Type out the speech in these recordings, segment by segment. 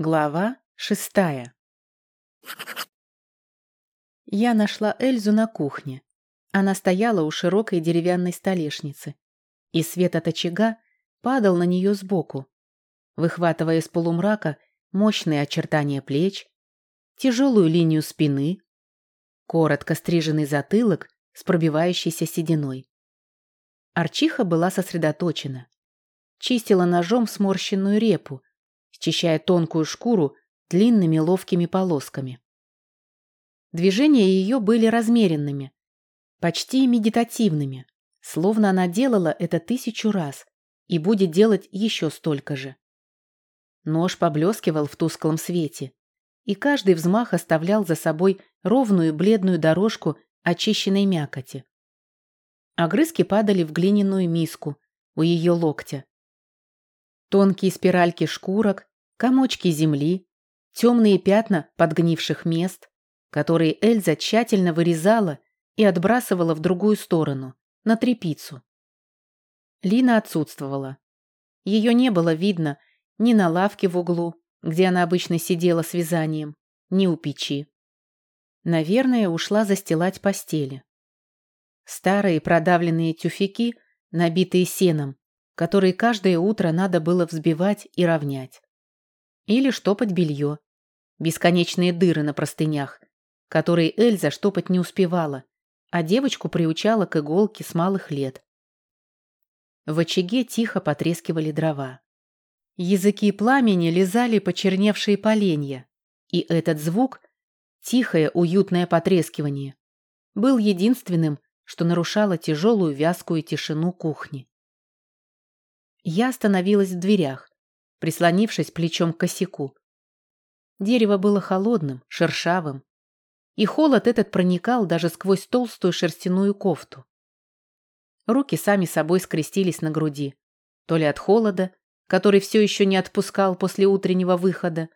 Глава шестая. Я нашла Эльзу на кухне. Она стояла у широкой деревянной столешницы, и свет от очага падал на нее сбоку, выхватывая из полумрака мощные очертания плеч, тяжелую линию спины, коротко стриженный затылок с пробивающейся сединой. Арчиха была сосредоточена. Чистила ножом сморщенную репу, счищая тонкую шкуру длинными ловкими полосками. Движения ее были размеренными, почти медитативными, словно она делала это тысячу раз и будет делать еще столько же. Нож поблескивал в тусклом свете, и каждый взмах оставлял за собой ровную бледную дорожку очищенной мякоти. Огрызки падали в глиняную миску у ее локтя. Тонкие спиральки шкурок комочки земли, темные пятна подгнивших мест, которые Эльза тщательно вырезала и отбрасывала в другую сторону, на трепицу. Лина отсутствовала. Ее не было видно ни на лавке в углу, где она обычно сидела с вязанием, ни у печи. Наверное, ушла застилать постели. Старые продавленные тюфяки, набитые сеном, которые каждое утро надо было взбивать и равнять. Или штопать белье. Бесконечные дыры на простынях, которые Эльза штопать не успевала, а девочку приучала к иголке с малых лет. В очаге тихо потрескивали дрова. Языки пламени лизали почерневшие поленья, и этот звук, тихое уютное потрескивание, был единственным, что нарушало тяжелую вязкую тишину кухни. Я остановилась в дверях, прислонившись плечом к косяку. Дерево было холодным, шершавым, и холод этот проникал даже сквозь толстую шерстяную кофту. Руки сами собой скрестились на груди, то ли от холода, который все еще не отпускал после утреннего выхода,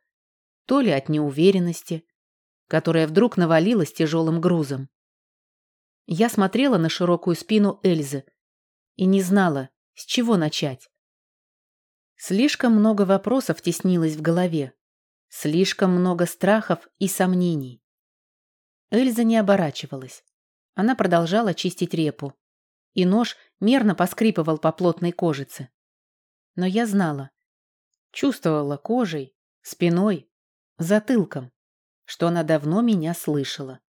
то ли от неуверенности, которая вдруг навалилась тяжелым грузом. Я смотрела на широкую спину Эльзы и не знала, с чего начать. Слишком много вопросов теснилось в голове. Слишком много страхов и сомнений. Эльза не оборачивалась. Она продолжала чистить репу. И нож мерно поскрипывал по плотной кожице. Но я знала. Чувствовала кожей, спиной, затылком, что она давно меня слышала.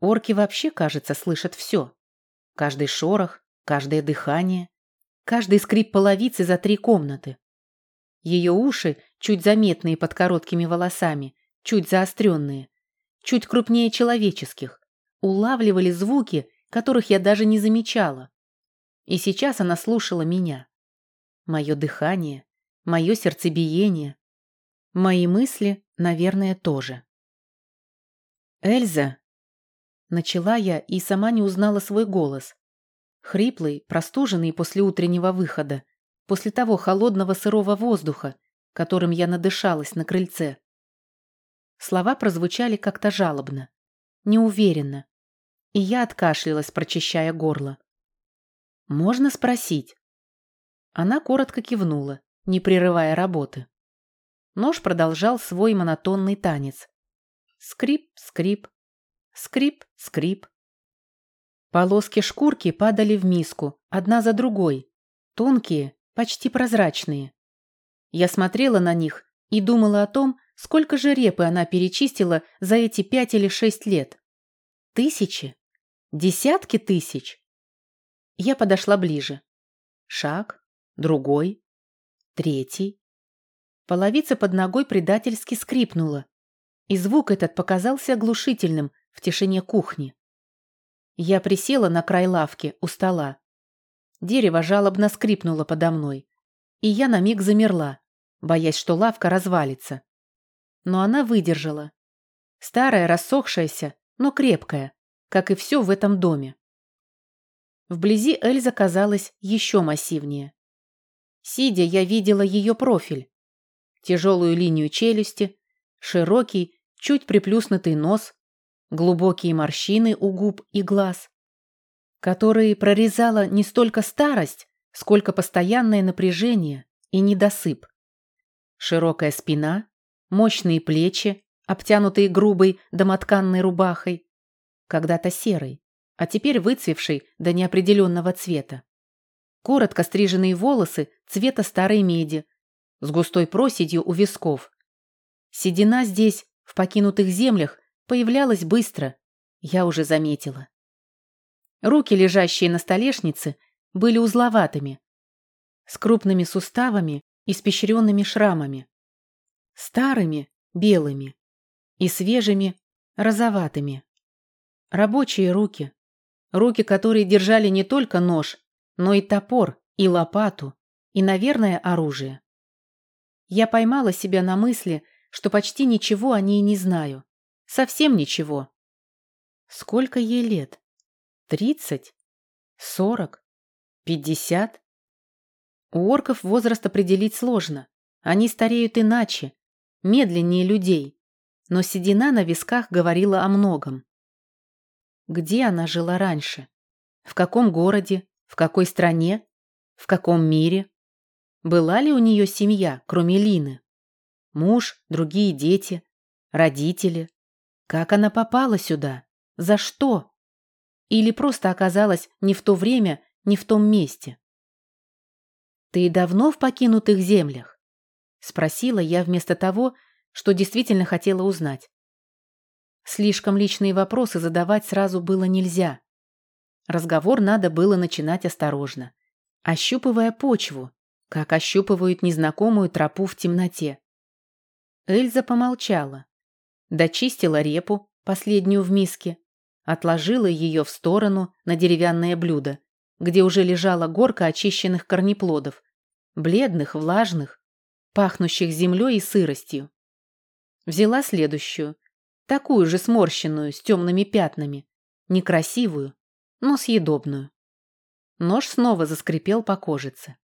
Орки вообще, кажется, слышат все. Каждый шорох, каждое дыхание, Каждый скрип половицы за три комнаты. Ее уши, чуть заметные под короткими волосами, чуть заостренные, чуть крупнее человеческих, улавливали звуки, которых я даже не замечала. И сейчас она слушала меня. Мое дыхание, мое сердцебиение, мои мысли, наверное, тоже. «Эльза!» Начала я и сама не узнала свой голос, Хриплый, простуженный после утреннего выхода, после того холодного сырого воздуха, которым я надышалась на крыльце. Слова прозвучали как-то жалобно, неуверенно, и я откашлялась, прочищая горло. «Можно спросить?» Она коротко кивнула, не прерывая работы. Нож продолжал свой монотонный танец. Скрип, скрип, скрип, скрип. Полоски шкурки падали в миску, одна за другой. Тонкие, почти прозрачные. Я смотрела на них и думала о том, сколько же репы она перечистила за эти пять или шесть лет. Тысячи? Десятки тысяч? Я подошла ближе. Шаг, другой, третий. Половица под ногой предательски скрипнула, и звук этот показался оглушительным в тишине кухни. Я присела на край лавки у стола. Дерево жалобно скрипнуло подо мной, и я на миг замерла, боясь, что лавка развалится. Но она выдержала. Старая, рассохшаяся, но крепкая, как и все в этом доме. Вблизи Эльза казалась еще массивнее. Сидя, я видела ее профиль. Тяжелую линию челюсти, широкий, чуть приплюснутый нос, глубокие морщины у губ и глаз, которые прорезала не столько старость, сколько постоянное напряжение и недосып. Широкая спина, мощные плечи, обтянутые грубой домотканной рубахой, когда-то серой, а теперь выцвевшей до неопределенного цвета. Коротко стриженные волосы цвета старой меди, с густой проседью у висков. Седина здесь, в покинутых землях, появлялась быстро, я уже заметила. Руки, лежащие на столешнице, были узловатыми, с крупными суставами и испещренными шрамами. Старыми, белыми, и свежими, розоватыми. Рабочие руки. Руки, которые держали не только нож, но и топор, и лопату, и, наверное, оружие. Я поймала себя на мысли, что почти ничего о ней не знаю. Совсем ничего. Сколько ей лет? Тридцать? Сорок? Пятьдесят? У орков возраст определить сложно. Они стареют иначе, медленнее людей. Но седина на висках говорила о многом. Где она жила раньше? В каком городе? В какой стране? В каком мире? Была ли у нее семья, кроме Лины? Муж, другие дети, родители? Как она попала сюда? За что? Или просто оказалась не в то время, не в том месте. «Ты давно в покинутых землях?» — спросила я вместо того, что действительно хотела узнать. Слишком личные вопросы задавать сразу было нельзя. Разговор надо было начинать осторожно, ощупывая почву, как ощупывают незнакомую тропу в темноте. Эльза помолчала, дочистила репу, последнюю в миске, отложила ее в сторону на деревянное блюдо, где уже лежала горка очищенных корнеплодов, бледных, влажных, пахнущих землей и сыростью. Взяла следующую, такую же сморщенную, с темными пятнами, некрасивую, но съедобную. Нож снова заскрипел по кожице.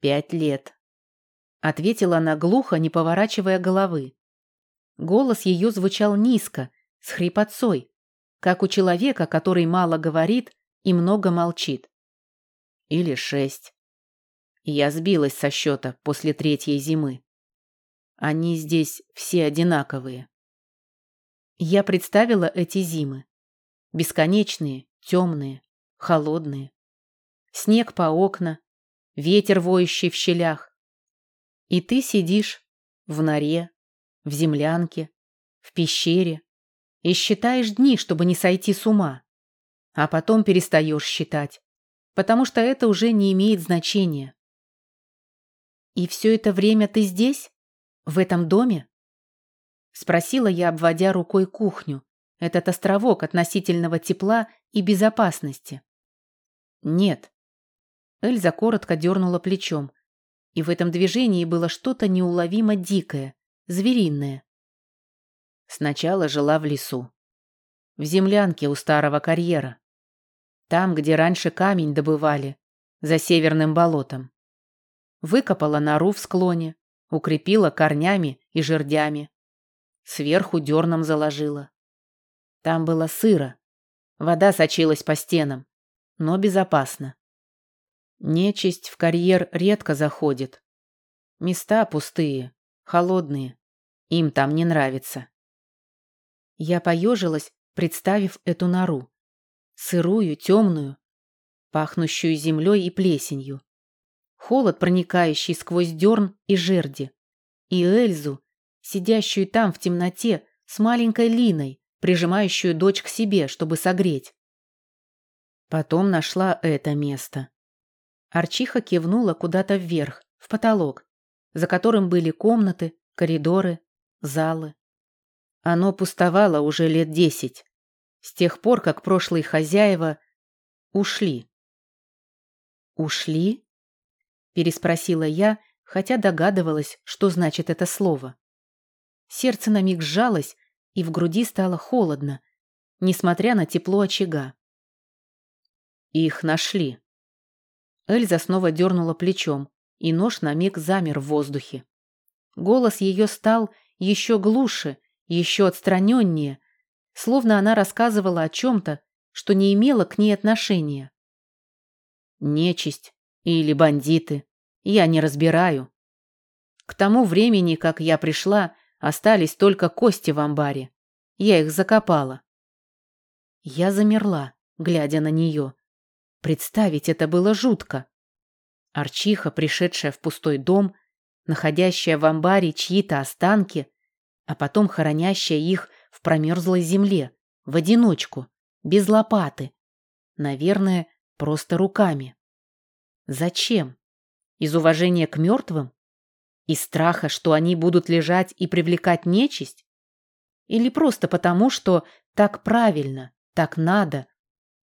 «Пять лет», — ответила она глухо, не поворачивая головы. Голос ее звучал низко, с хрипотцой, как у человека, который мало говорит и много молчит. Или шесть. Я сбилась со счета после третьей зимы. Они здесь все одинаковые. Я представила эти зимы. Бесконечные, темные, холодные. Снег по окна, ветер, воющий в щелях. И ты сидишь в норе, в землянке, в пещере, и считаешь дни, чтобы не сойти с ума. А потом перестаешь считать, потому что это уже не имеет значения. «И все это время ты здесь? В этом доме?» Спросила я, обводя рукой кухню, этот островок относительного тепла и безопасности. «Нет». Эльза коротко дернула плечом, и в этом движении было что-то неуловимо дикое, звериное. Сначала жила в лесу. В землянке у старого карьера. Там, где раньше камень добывали, за северным болотом. Выкопала нору в склоне, укрепила корнями и жердями. Сверху дерном заложила. Там было сыро. Вода сочилась по стенам, но безопасно. Нечисть в карьер редко заходит. Места пустые, холодные. Им там не нравится. Я поежилась, представив эту нору. Сырую, темную, пахнущую землей и плесенью. Холод, проникающий сквозь дерн и жерди. И Эльзу, сидящую там в темноте с маленькой Линой, прижимающую дочь к себе, чтобы согреть. Потом нашла это место. Арчиха кивнула куда-то вверх, в потолок, за которым были комнаты, коридоры, залы. Оно пустовало уже лет десять, с тех пор, как прошлые хозяева ушли. «Ушли?» – переспросила я, хотя догадывалась, что значит это слово. Сердце на миг сжалось, и в груди стало холодно, несмотря на тепло очага. Их нашли. Эльза снова дернула плечом, и нож на миг замер в воздухе. Голос ее стал еще глуше, еще отстраненнее, словно она рассказывала о чем-то, что не имело к ней отношения. Нечисть или бандиты, я не разбираю. К тому времени, как я пришла, остались только кости в амбаре. Я их закопала. Я замерла, глядя на нее. Представить это было жутко. Арчиха, пришедшая в пустой дом, находящая в амбаре чьи-то останки, а потом хоронящая их в промерзлой земле, в одиночку, без лопаты. Наверное, просто руками. Зачем? Из уважения к мертвым? Из страха, что они будут лежать и привлекать нечисть? Или просто потому, что так правильно, так надо,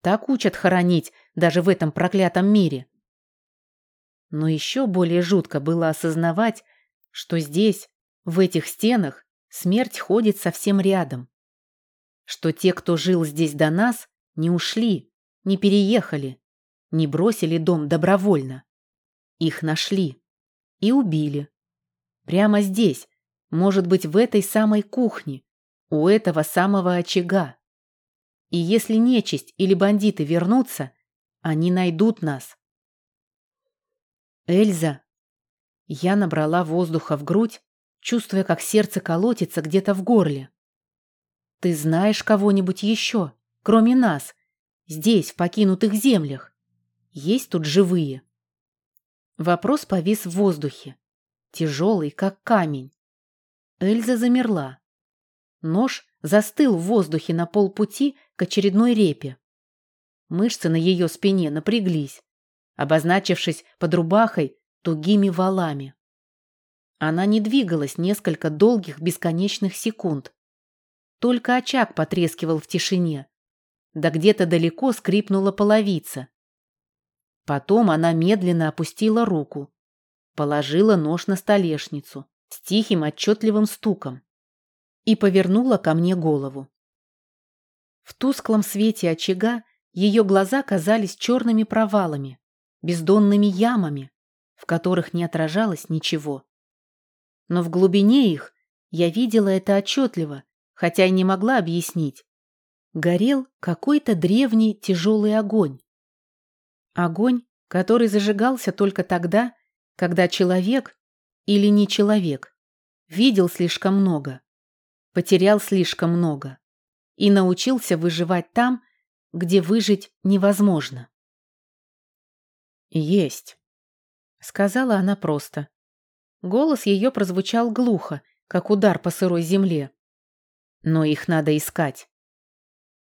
так учат хоронить даже в этом проклятом мире? Но еще более жутко было осознавать, что здесь, в этих стенах, смерть ходит совсем рядом. Что те, кто жил здесь до нас, не ушли, не переехали, не бросили дом добровольно. Их нашли и убили. Прямо здесь, может быть, в этой самой кухне, у этого самого очага. И если нечисть или бандиты вернутся, они найдут нас. Эльза. Я набрала воздуха в грудь, чувствуя, как сердце колотится где-то в горле. Ты знаешь кого-нибудь еще, кроме нас, здесь, в покинутых землях? Есть тут живые? Вопрос повис в воздухе, тяжелый, как камень. Эльза замерла. Нож застыл в воздухе на полпути к очередной репе. Мышцы на ее спине напряглись обозначившись под рубахой тугими валами. Она не двигалась несколько долгих бесконечных секунд. Только очаг потрескивал в тишине. Да где-то далеко скрипнула половица. Потом она медленно опустила руку, положила нож на столешницу с тихим отчетливым стуком и повернула ко мне голову. В тусклом свете очага ее глаза казались черными провалами бездонными ямами, в которых не отражалось ничего. Но в глубине их я видела это отчетливо, хотя и не могла объяснить. Горел какой-то древний тяжелый огонь. Огонь, который зажигался только тогда, когда человек или не человек видел слишком много, потерял слишком много и научился выживать там, где выжить невозможно. «Есть», — сказала она просто. Голос ее прозвучал глухо, как удар по сырой земле. «Но их надо искать».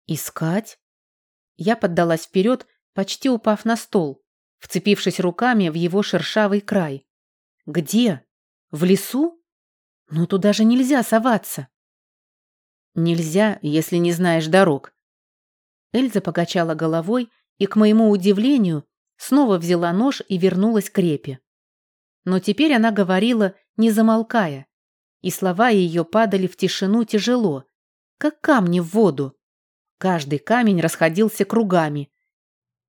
«Искать?» Я поддалась вперед, почти упав на стол, вцепившись руками в его шершавый край. «Где? В лесу? Ну туда же нельзя соваться». «Нельзя, если не знаешь дорог». Эльза покачала головой и, к моему удивлению, Снова взяла нож и вернулась к репе. Но теперь она говорила, не замолкая, и слова ее падали в тишину тяжело, как камни в воду. Каждый камень расходился кругами,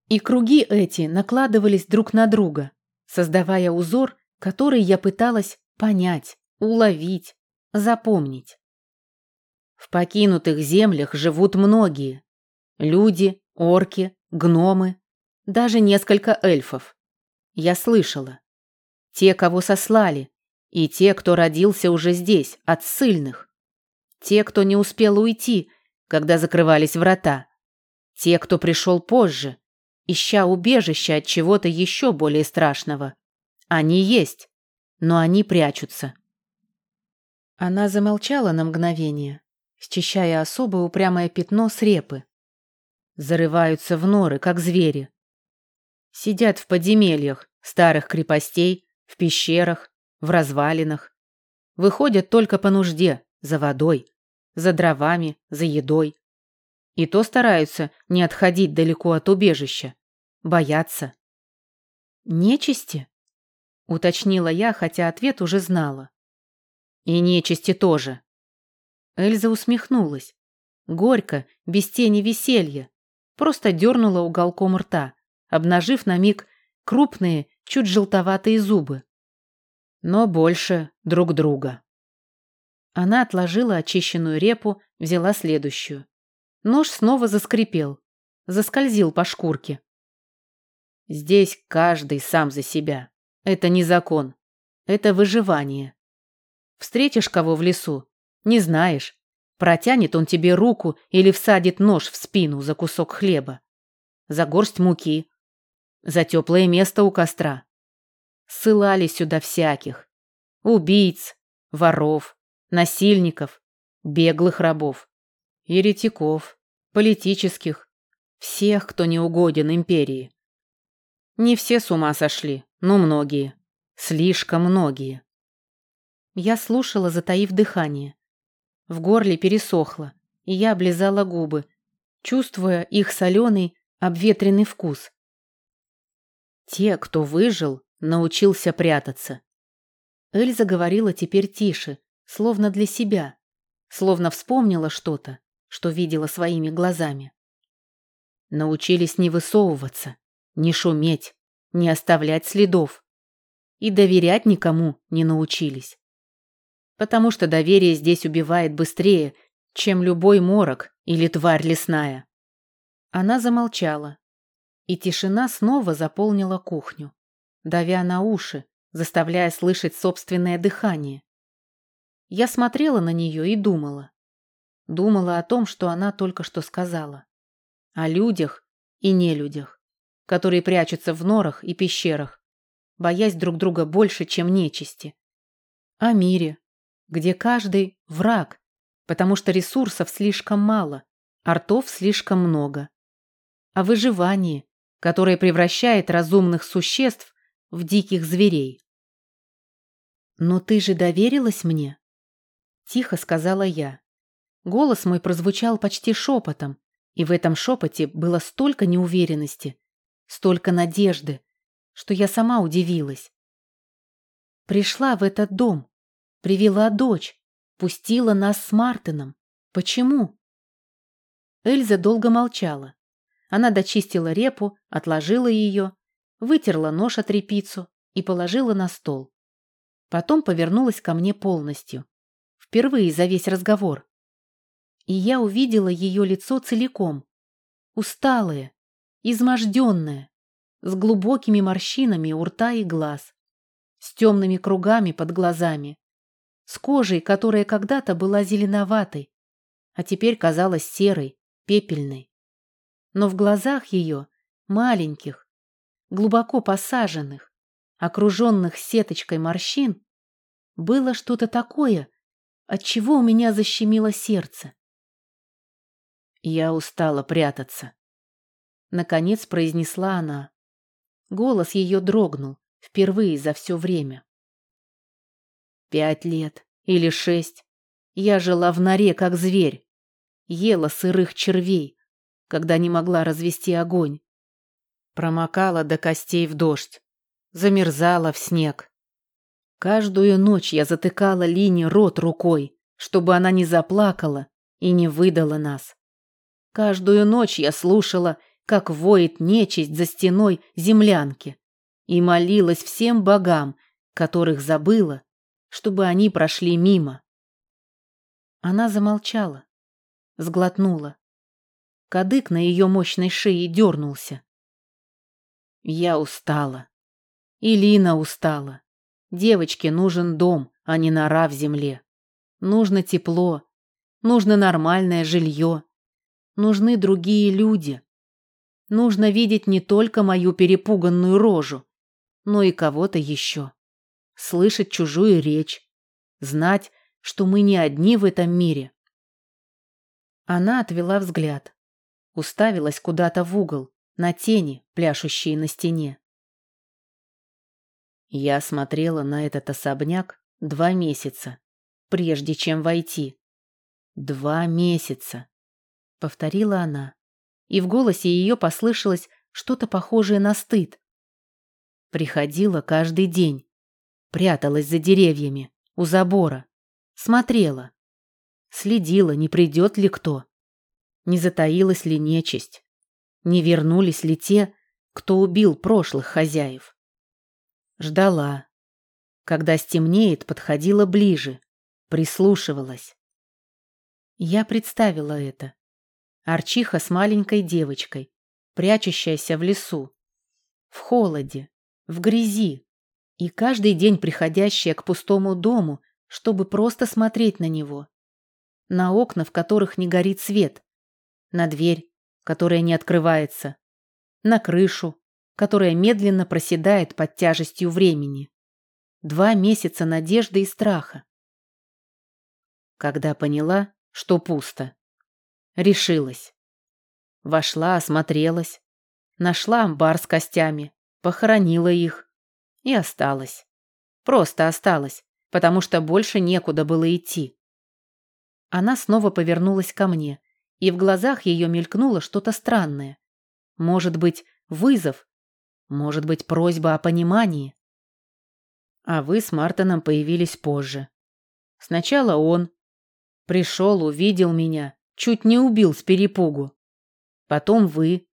и круги эти накладывались друг на друга, создавая узор, который я пыталась понять, уловить, запомнить. В покинутых землях живут многие. Люди, орки, гномы, даже несколько эльфов. Я слышала. Те, кого сослали, и те, кто родился уже здесь, от ссыльных. Те, кто не успел уйти, когда закрывались врата. Те, кто пришел позже, ища убежища от чего-то еще более страшного. Они есть, но они прячутся. Она замолчала на мгновение, счищая особо упрямое пятно с репы. Зарываются в норы, как звери, Сидят в подземельях, старых крепостей, в пещерах, в развалинах. Выходят только по нужде, за водой, за дровами, за едой. И то стараются не отходить далеко от убежища. Боятся. «Нечисти?» — уточнила я, хотя ответ уже знала. «И нечисти тоже». Эльза усмехнулась. Горько, без тени веселья. Просто дернула уголком рта обнажив на миг крупные, чуть желтоватые зубы. Но больше друг друга. Она отложила очищенную репу, взяла следующую. Нож снова заскрипел, заскользил по шкурке. Здесь каждый сам за себя. Это не закон. Это выживание. Встретишь кого в лесу? Не знаешь. Протянет он тебе руку или всадит нож в спину за кусок хлеба. За горсть муки. За теплое место у костра. Ссылали сюда всяких. Убийц, воров, насильников, беглых рабов, еретиков, политических, всех, кто не угоден империи. Не все с ума сошли, но многие. Слишком многие. Я слушала, затаив дыхание. В горле пересохло, и я облизала губы, чувствуя их соленый, обветренный вкус. Те, кто выжил, научился прятаться. Эльза говорила теперь тише, словно для себя, словно вспомнила что-то, что видела своими глазами. Научились не высовываться, не шуметь, не оставлять следов. И доверять никому не научились. Потому что доверие здесь убивает быстрее, чем любой морок или тварь лесная. Она замолчала, и тишина снова заполнила кухню, давя на уши, заставляя слышать собственное дыхание. Я смотрела на нее и думала. Думала о том, что она только что сказала. О людях и нелюдях которые прячутся в норах и пещерах, боясь друг друга больше, чем нечисти. О мире, где каждый – враг, потому что ресурсов слишком мало, артов слишком много. О выживании, которое превращает разумных существ в диких зверей. «Но ты же доверилась мне?» Тихо сказала я. Голос мой прозвучал почти шепотом, и в этом шепоте было столько неуверенности, столько надежды, что я сама удивилась. Пришла в этот дом, привела дочь, пустила нас с Мартином. Почему? Эльза долго молчала. Она дочистила репу, отложила ее, вытерла нож от репицу и положила на стол. Потом повернулась ко мне полностью. Впервые за весь разговор. И я увидела ее лицо целиком. Усталое, изможденная, с глубокими морщинами у рта и глаз, с темными кругами под глазами, с кожей, которая когда-то была зеленоватой, а теперь казалась серой, пепельной. Но в глазах ее, маленьких, глубоко посаженных, окруженных сеточкой морщин, было что-то такое, от чего у меня защемило сердце. Я устала прятаться. Наконец произнесла она. Голос ее дрогнул, впервые за все время. Пять лет или шесть. Я жила в норе, как зверь. Ела сырых червей, когда не могла развести огонь. Промокала до костей в дождь. Замерзала в снег. Каждую ночь я затыкала Лине рот рукой, чтобы она не заплакала и не выдала нас. Каждую ночь я слушала как воет нечисть за стеной землянки, и молилась всем богам, которых забыла, чтобы они прошли мимо. Она замолчала, сглотнула. Кадык на ее мощной шее дернулся. Я устала. И Лина устала. Девочке нужен дом, а не нора в земле. Нужно тепло, нужно нормальное жилье, нужны другие люди. Нужно видеть не только мою перепуганную рожу, но и кого-то еще. Слышать чужую речь. Знать, что мы не одни в этом мире. Она отвела взгляд. Уставилась куда-то в угол, на тени, пляшущие на стене. Я смотрела на этот особняк два месяца, прежде чем войти. Два месяца, повторила она и в голосе ее послышалось что-то похожее на стыд. Приходила каждый день, пряталась за деревьями, у забора, смотрела, следила, не придет ли кто, не затаилась ли нечисть, не вернулись ли те, кто убил прошлых хозяев. Ждала. Когда стемнеет, подходила ближе, прислушивалась. Я представила это. Арчиха с маленькой девочкой, прячущаяся в лесу, в холоде, в грязи, и каждый день приходящая к пустому дому, чтобы просто смотреть на него. На окна, в которых не горит свет. На дверь, которая не открывается. На крышу, которая медленно проседает под тяжестью времени. Два месяца надежды и страха. Когда поняла, что пусто. Решилась. Вошла, осмотрелась. Нашла амбар с костями, похоронила их и осталась. Просто осталась, потому что больше некуда было идти. Она снова повернулась ко мне, и в глазах ее мелькнуло что-то странное. Может быть, вызов, может быть, просьба о понимании. А вы с Мартином появились позже. Сначала он. Пришел, увидел меня, чуть не убил с перепугу. Потом вы.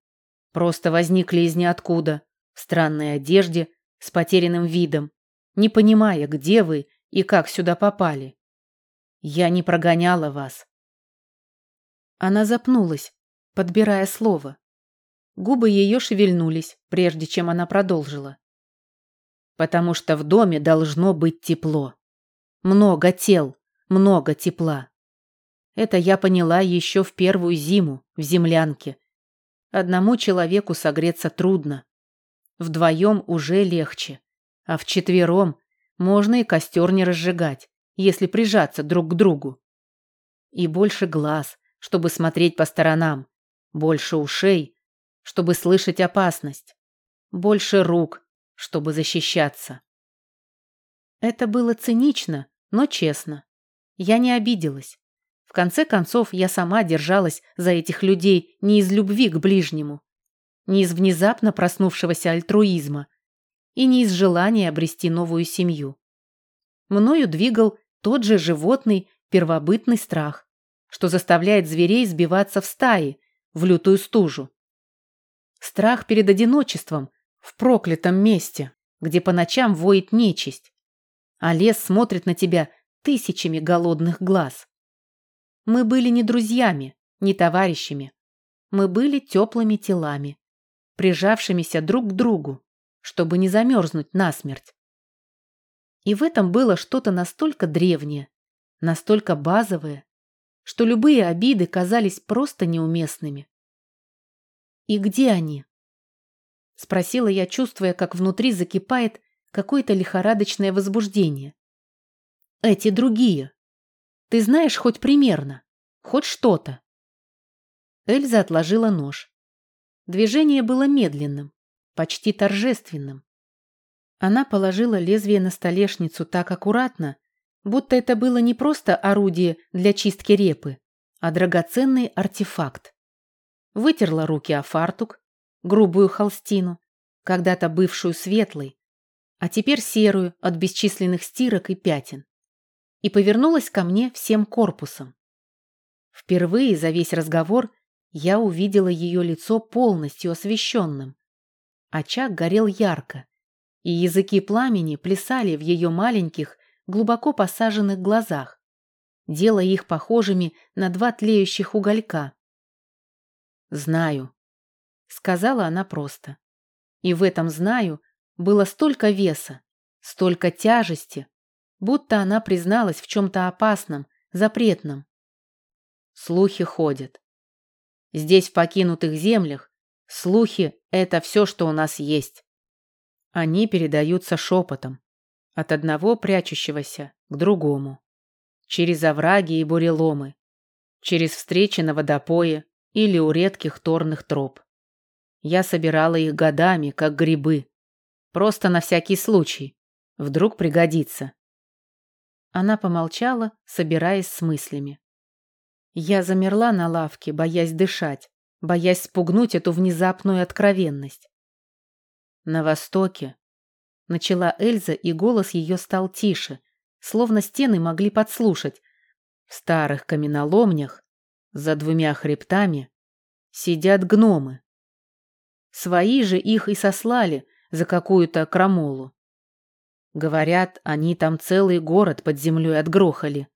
Просто возникли из ниоткуда, в странной одежде, с потерянным видом, не понимая, где вы и как сюда попали. Я не прогоняла вас. Она запнулась, подбирая слово. Губы ее шевельнулись, прежде чем она продолжила. Потому что в доме должно быть тепло. Много тел, много тепла. Это я поняла еще в первую зиму в землянке. Одному человеку согреться трудно. Вдвоем уже легче. А вчетвером можно и костер не разжигать, если прижаться друг к другу. И больше глаз, чтобы смотреть по сторонам. Больше ушей, чтобы слышать опасность. Больше рук, чтобы защищаться. Это было цинично, но честно. Я не обиделась. В конце концов, я сама держалась за этих людей не из любви к ближнему, не из внезапно проснувшегося альтруизма и не из желания обрести новую семью. Мною двигал тот же животный первобытный страх, что заставляет зверей сбиваться в стаи, в лютую стужу. Страх перед одиночеством в проклятом месте, где по ночам воет нечисть, а лес смотрит на тебя тысячами голодных глаз. Мы были не друзьями, не товарищами. Мы были теплыми телами, прижавшимися друг к другу, чтобы не замерзнуть насмерть. И в этом было что-то настолько древнее, настолько базовое, что любые обиды казались просто неуместными. «И где они?» Спросила я, чувствуя, как внутри закипает какое-то лихорадочное возбуждение. «Эти другие. Ты знаешь хоть примерно, хоть что-то?» Эльза отложила нож. Движение было медленным, почти торжественным. Она положила лезвие на столешницу так аккуратно, будто это было не просто орудие для чистки репы, а драгоценный артефакт вытерла руки о фартук, грубую холстину, когда-то бывшую светлой, а теперь серую от бесчисленных стирок и пятен, и повернулась ко мне всем корпусом. Впервые за весь разговор я увидела ее лицо полностью освещенным. Очаг горел ярко, и языки пламени плясали в ее маленьких, глубоко посаженных глазах, делая их похожими на два тлеющих уголька. «Знаю», — сказала она просто. И в этом «знаю» было столько веса, столько тяжести, будто она призналась в чем-то опасном, запретном. Слухи ходят. Здесь, в покинутых землях, слухи — это все, что у нас есть. Они передаются шепотом, от одного прячущегося к другому, через овраги и буреломы, через встречи на водопое, или у редких торных троп. Я собирала их годами, как грибы. Просто на всякий случай. Вдруг пригодится. Она помолчала, собираясь с мыслями. Я замерла на лавке, боясь дышать, боясь спугнуть эту внезапную откровенность. На востоке начала Эльза, и голос ее стал тише, словно стены могли подслушать. В старых каменоломнях за двумя хребтами сидят гномы. Свои же их и сослали за какую-то крамолу. Говорят, они там целый город под землей отгрохали.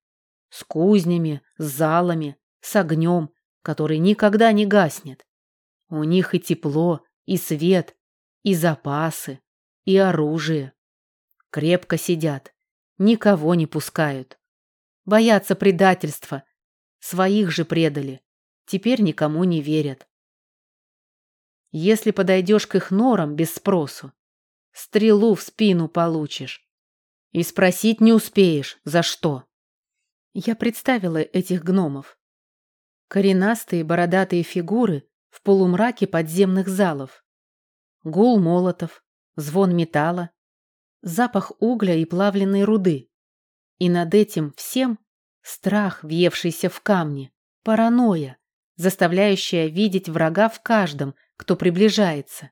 С кузнями, с залами, с огнем, который никогда не гаснет. У них и тепло, и свет, и запасы, и оружие. Крепко сидят, никого не пускают. Боятся предательства. Своих же предали. Теперь никому не верят. Если подойдешь к их норам без спросу, стрелу в спину получишь. И спросить не успеешь, за что. Я представила этих гномов. Коренастые бородатые фигуры в полумраке подземных залов. Гул молотов, звон металла, запах угля и плавленной руды. И над этим всем страх, въевшийся в камни, паранойя, заставляющая видеть врага в каждом, кто приближается.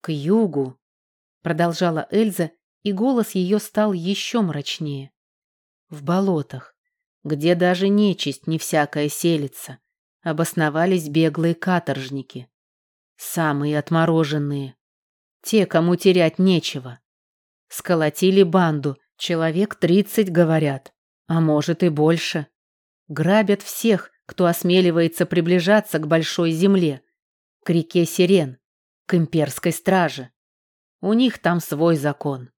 «К югу», — продолжала Эльза, и голос ее стал еще мрачнее. «В болотах, где даже нечисть не всякая селится, обосновались беглые каторжники. Самые отмороженные. Те, кому терять нечего. Сколотили банду, человек тридцать, говорят, а может и больше. Грабят всех, кто осмеливается приближаться к большой земле, к реке Сирен, к имперской страже. У них там свой закон.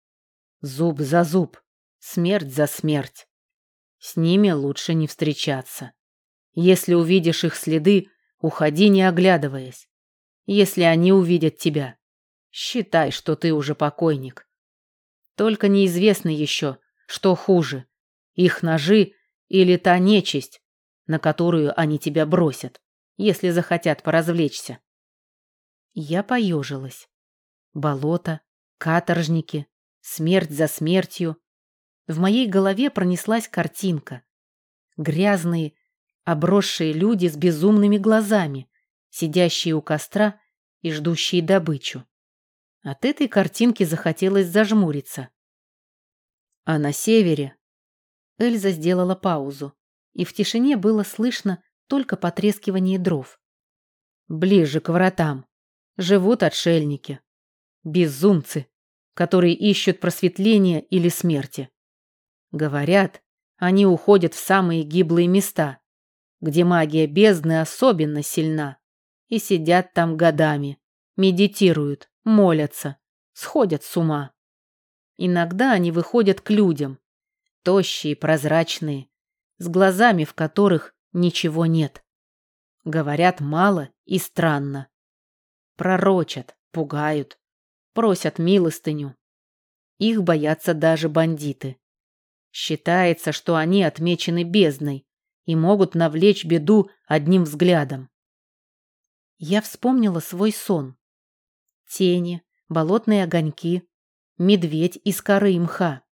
Зуб за зуб, смерть за смерть. С ними лучше не встречаться. Если увидишь их следы, уходи, не оглядываясь. Если они увидят тебя, считай, что ты уже покойник. Только неизвестно еще, что хуже, их ножи или та нечисть, на которую они тебя бросят, если захотят поразвлечься. Я поежилась. Болото, каторжники, смерть за смертью. В моей голове пронеслась картинка. Грязные, обросшие люди с безумными глазами, сидящие у костра и ждущие добычу. От этой картинки захотелось зажмуриться. А на севере... Эльза сделала паузу, и в тишине было слышно только потрескивание дров. Ближе к вратам живут отшельники. Безумцы, которые ищут просветления или смерти. Говорят, они уходят в самые гиблые места, где магия бездны особенно сильна, и сидят там годами, медитируют, молятся, сходят с ума. Иногда они выходят к людям, тощие, прозрачные, с глазами, в которых ничего нет. Говорят мало и странно. Пророчат, пугают, просят милостыню. Их боятся даже бандиты. Считается, что они отмечены бездной, и могут навлечь беду одним взглядом. Я вспомнила свой сон. Тени, болотные огоньки, медведь из коры и мха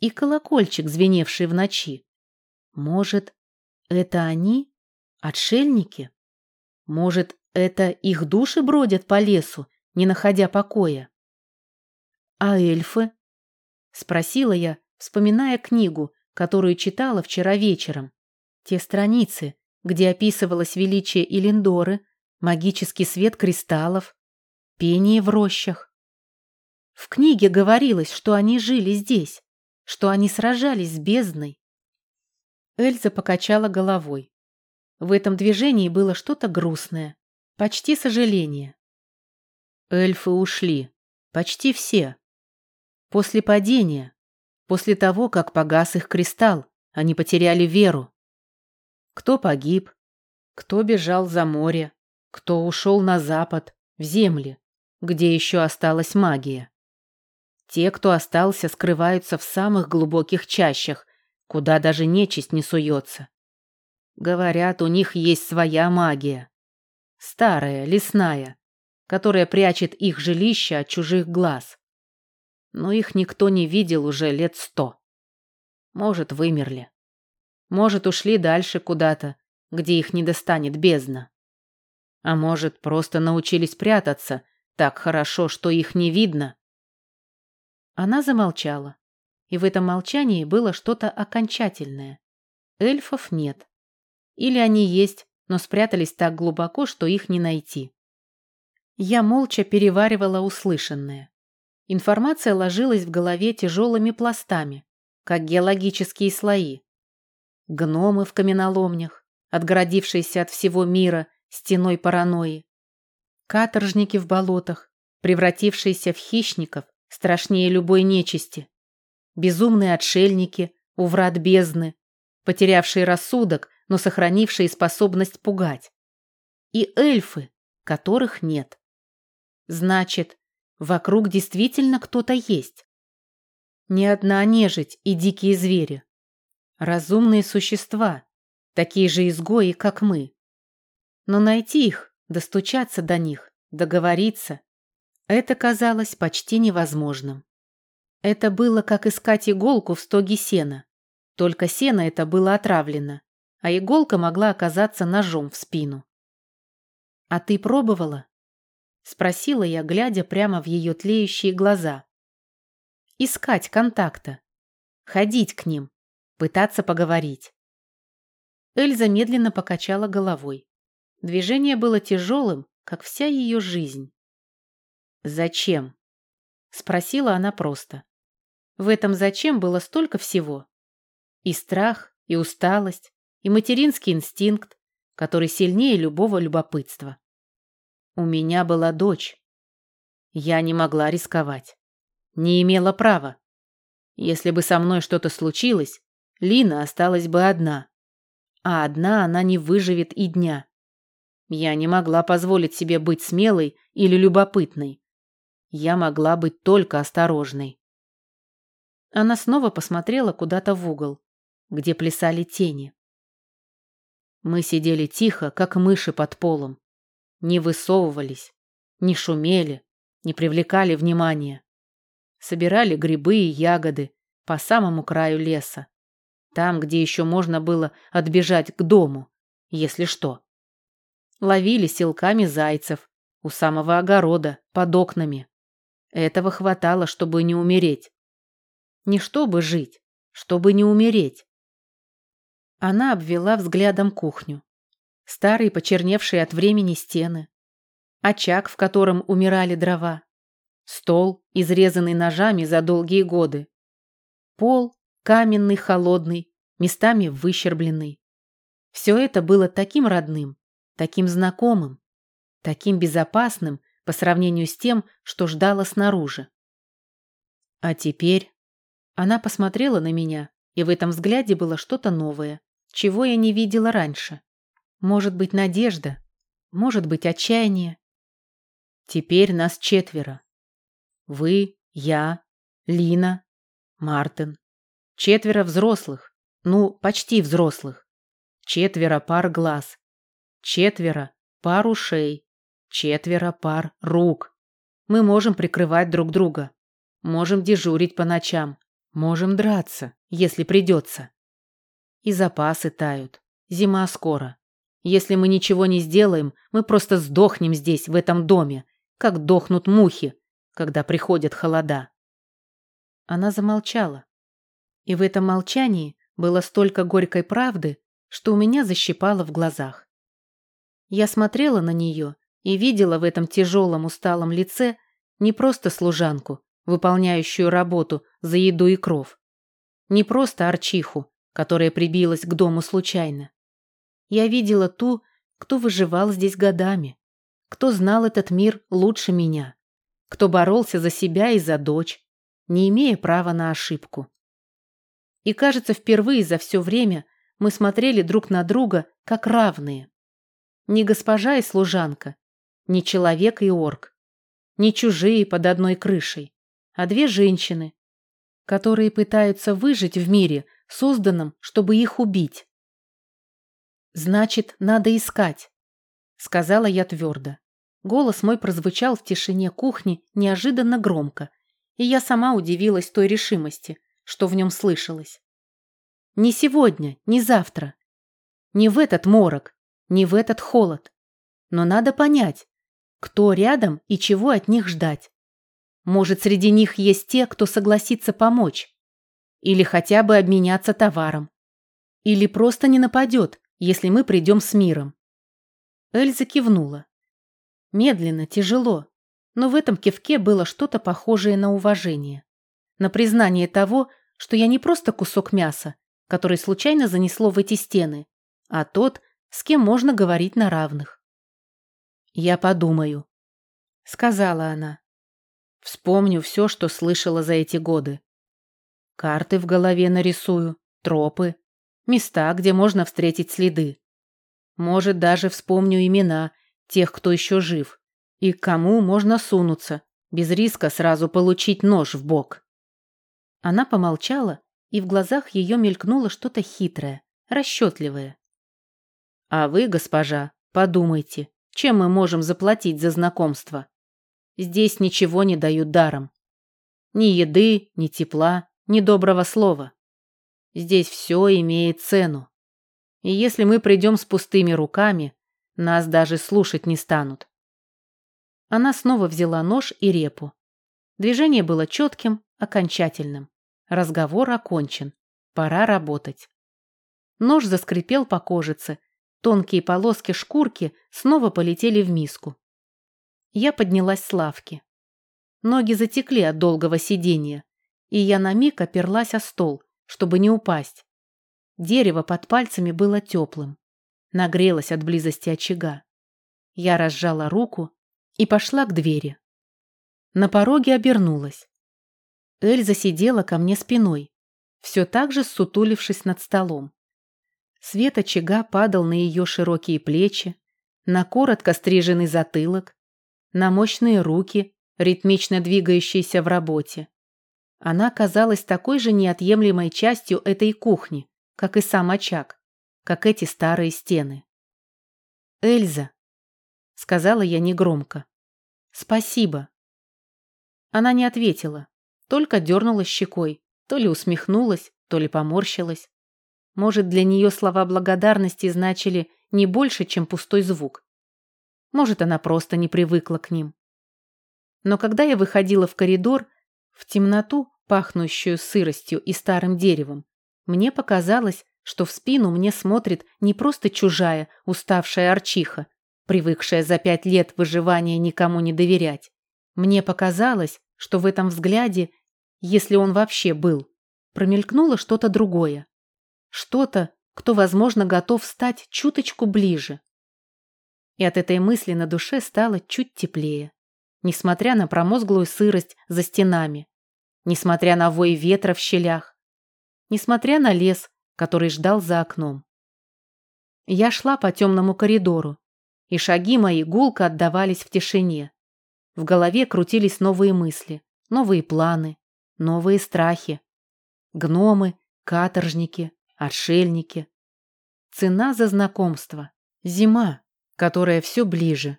и колокольчик, звеневший в ночи. Может, это они? Отшельники? Может, это их души бродят по лесу, не находя покоя? А эльфы? Спросила я, вспоминая книгу, которую читала вчера вечером. Те страницы, где описывалось величие Илендоры, магический свет кристаллов, пение в рощах. В книге говорилось, что они жили здесь, что они сражались с бездной. Эльза покачала головой. В этом движении было что-то грустное, почти сожаление. Эльфы ушли, почти все. После падения, после того, как погас их кристалл, они потеряли веру. Кто погиб, кто бежал за море, кто ушел на запад, в земли, где еще осталась магия. Те, кто остался, скрываются в самых глубоких чащах, куда даже нечисть не суется. Говорят, у них есть своя магия. Старая, лесная, которая прячет их жилище от чужих глаз. Но их никто не видел уже лет сто. Может, вымерли. Может, ушли дальше куда-то, где их не достанет бездна. А может, просто научились прятаться так хорошо, что их не видно. Она замолчала, и в этом молчании было что-то окончательное. Эльфов нет. Или они есть, но спрятались так глубоко, что их не найти. Я молча переваривала услышанное. Информация ложилась в голове тяжелыми пластами, как геологические слои, гномы в каменоломнях, отгородившиеся от всего мира стеной паранойи, каторжники в болотах, превратившиеся в хищников, страшнее любой нечисти, безумные отшельники у врат бездны, потерявшие рассудок, но сохранившие способность пугать. И эльфы, которых нет. Значит, вокруг действительно кто-то есть. Не одна нежить и дикие звери. Разумные существа, такие же изгои, как мы. Но найти их, достучаться до них, договориться – это казалось почти невозможным. Это было как искать иголку в стоге сена. Только сено это было отравлено, а иголка могла оказаться ножом в спину. «А ты пробовала?» – спросила я, глядя прямо в ее тлеющие глаза. «Искать контакта. Ходить к ним. Пытаться поговорить». Эльза медленно покачала головой. Движение было тяжелым, как вся ее жизнь. «Зачем?» – спросила она просто. В этом «зачем» было столько всего. И страх, и усталость, и материнский инстинкт, который сильнее любого любопытства. У меня была дочь. Я не могла рисковать. Не имела права. Если бы со мной что-то случилось, Лина осталась бы одна. А одна она не выживет и дня. Я не могла позволить себе быть смелой или любопытной. Я могла быть только осторожной. Она снова посмотрела куда-то в угол, где плясали тени. Мы сидели тихо, как мыши под полом. Не высовывались, не шумели, не привлекали внимания. Собирали грибы и ягоды по самому краю леса. Там, где еще можно было отбежать к дому, если что. Ловили силками зайцев у самого огорода, под окнами. Этого хватало, чтобы не умереть. Не чтобы жить, чтобы не умереть. Она обвела взглядом кухню. Старые, почерневшие от времени стены. Очаг, в котором умирали дрова. Стол, изрезанный ножами за долгие годы. Пол, каменный, холодный, местами выщербленный. Все это было таким родным, таким знакомым, таким безопасным по сравнению с тем, что ждало снаружи. А теперь она посмотрела на меня, и в этом взгляде было что-то новое, чего я не видела раньше. Может быть, надежда, может быть, отчаяние. Теперь нас четверо. Вы, я, Лина, Мартин. Четверо взрослых, ну, почти взрослых. Четверо пар глаз. Четверо пар ушей. Четверо пар рук. Мы можем прикрывать друг друга. Можем дежурить по ночам. Можем драться, если придется. И запасы тают. Зима скоро. Если мы ничего не сделаем, мы просто сдохнем здесь, в этом доме, как дохнут мухи, когда приходят холода. Она замолчала. И в этом молчании было столько горькой правды, что у меня защипало в глазах. Я смотрела на нее и видела в этом тяжелом усталом лице не просто служанку, выполняющую работу за еду и кров, не просто арчиху, которая прибилась к дому случайно. Я видела ту, кто выживал здесь годами, кто знал этот мир лучше меня, кто боролся за себя и за дочь, не имея права на ошибку. И, кажется, впервые за все время мы смотрели друг на друга как равные. Не госпожа и служанка, не человек и орк, не чужие под одной крышей, а две женщины, которые пытаются выжить в мире, созданном, чтобы их убить. «Значит, надо искать», — сказала я твердо. Голос мой прозвучал в тишине кухни неожиданно громко, и я сама удивилась той решимости, что в нем слышалось. Не сегодня, не завтра, не в этот морок, не в этот холод. Но надо понять, кто рядом и чего от них ждать. Может, среди них есть те, кто согласится помочь. Или хотя бы обменяться товаром. Или просто не нападет, если мы придем с миром. Эльза кивнула. Медленно, тяжело, но в этом кивке было что-то похожее на уважение. На признание того, что я не просто кусок мяса, который случайно занесло в эти стены, а тот, с кем можно говорить на равных. «Я подумаю», — сказала она. Вспомню все, что слышала за эти годы. Карты в голове нарисую, тропы, места, где можно встретить следы. Может, даже вспомню имена тех, кто еще жив, и к кому можно сунуться, без риска сразу получить нож в бок. Она помолчала, и в глазах ее мелькнуло что-то хитрое, расчетливое. А вы, госпожа, подумайте, чем мы можем заплатить за знакомство? Здесь ничего не дают даром. Ни еды, ни тепла, ни доброго слова. Здесь все имеет цену. И если мы придем с пустыми руками, нас даже слушать не станут. Она снова взяла нож и репу. Движение было четким, окончательным. Разговор окончен. Пора работать. Нож заскрипел по кожице. Тонкие полоски шкурки снова полетели в миску. Я поднялась с лавки. Ноги затекли от долгого сидения, и я на миг оперлась о стол, чтобы не упасть. Дерево под пальцами было теплым. Нагрелось от близости очага. Я разжала руку и пошла к двери. На пороге обернулась. Эльза сидела ко мне спиной, все так же сутулившись над столом. Свет очага падал на ее широкие плечи, на коротко стриженный затылок, на мощные руки, ритмично двигающиеся в работе. Она казалась такой же неотъемлемой частью этой кухни, как и сам очаг, как эти старые стены. «Эльза», — сказала я негромко, — «спасибо». Она не ответила, только дернула щекой, то ли усмехнулась, то ли поморщилась. Может, для нее слова благодарности значили не больше, чем пустой звук. Может, она просто не привыкла к ним. Но когда я выходила в коридор, в темноту, пахнущую сыростью и старым деревом, мне показалось, что в спину мне смотрит не просто чужая, уставшая арчиха, привыкшая за пять лет выживания никому не доверять. Мне показалось, что в этом взгляде, если он вообще был, промелькнуло что-то другое. Что-то, кто, возможно, готов стать чуточку ближе. И от этой мысли на душе стало чуть теплее, несмотря на промозглую сырость за стенами, несмотря на вой ветра в щелях, несмотря на лес, который ждал за окном. Я шла по темному коридору, и шаги мои гулко отдавались в тишине. В голове крутились новые мысли, новые планы, новые страхи. Гномы, каторжники, отшельники. Цена за знакомство. Зима, которая все ближе.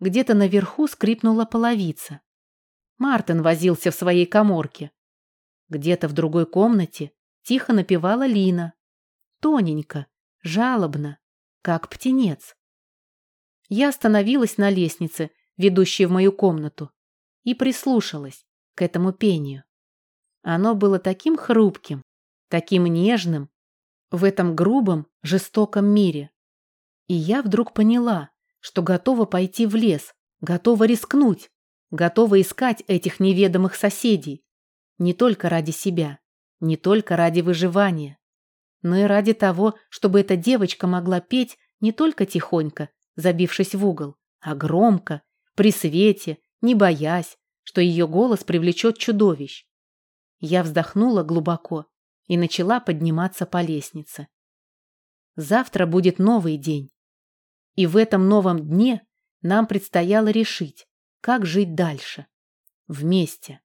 Где-то наверху скрипнула половица. Мартин возился в своей коморке. Где-то в другой комнате тихо напевала Лина. Тоненько, жалобно, как птенец. Я остановилась на лестнице, ведущей в мою комнату, и прислушалась к этому пению. Оно было таким хрупким, таким нежным в этом грубом, жестоком мире. И я вдруг поняла, что готова пойти в лес, готова рискнуть, готова искать этих неведомых соседей. Не только ради себя, не только ради выживания, но и ради того, чтобы эта девочка могла петь не только тихонько, забившись в угол, а громко, при свете, не боясь, что ее голос привлечет чудовищ. Я вздохнула глубоко и начала подниматься по лестнице. Завтра будет новый день. И в этом новом дне нам предстояло решить, как жить дальше. Вместе.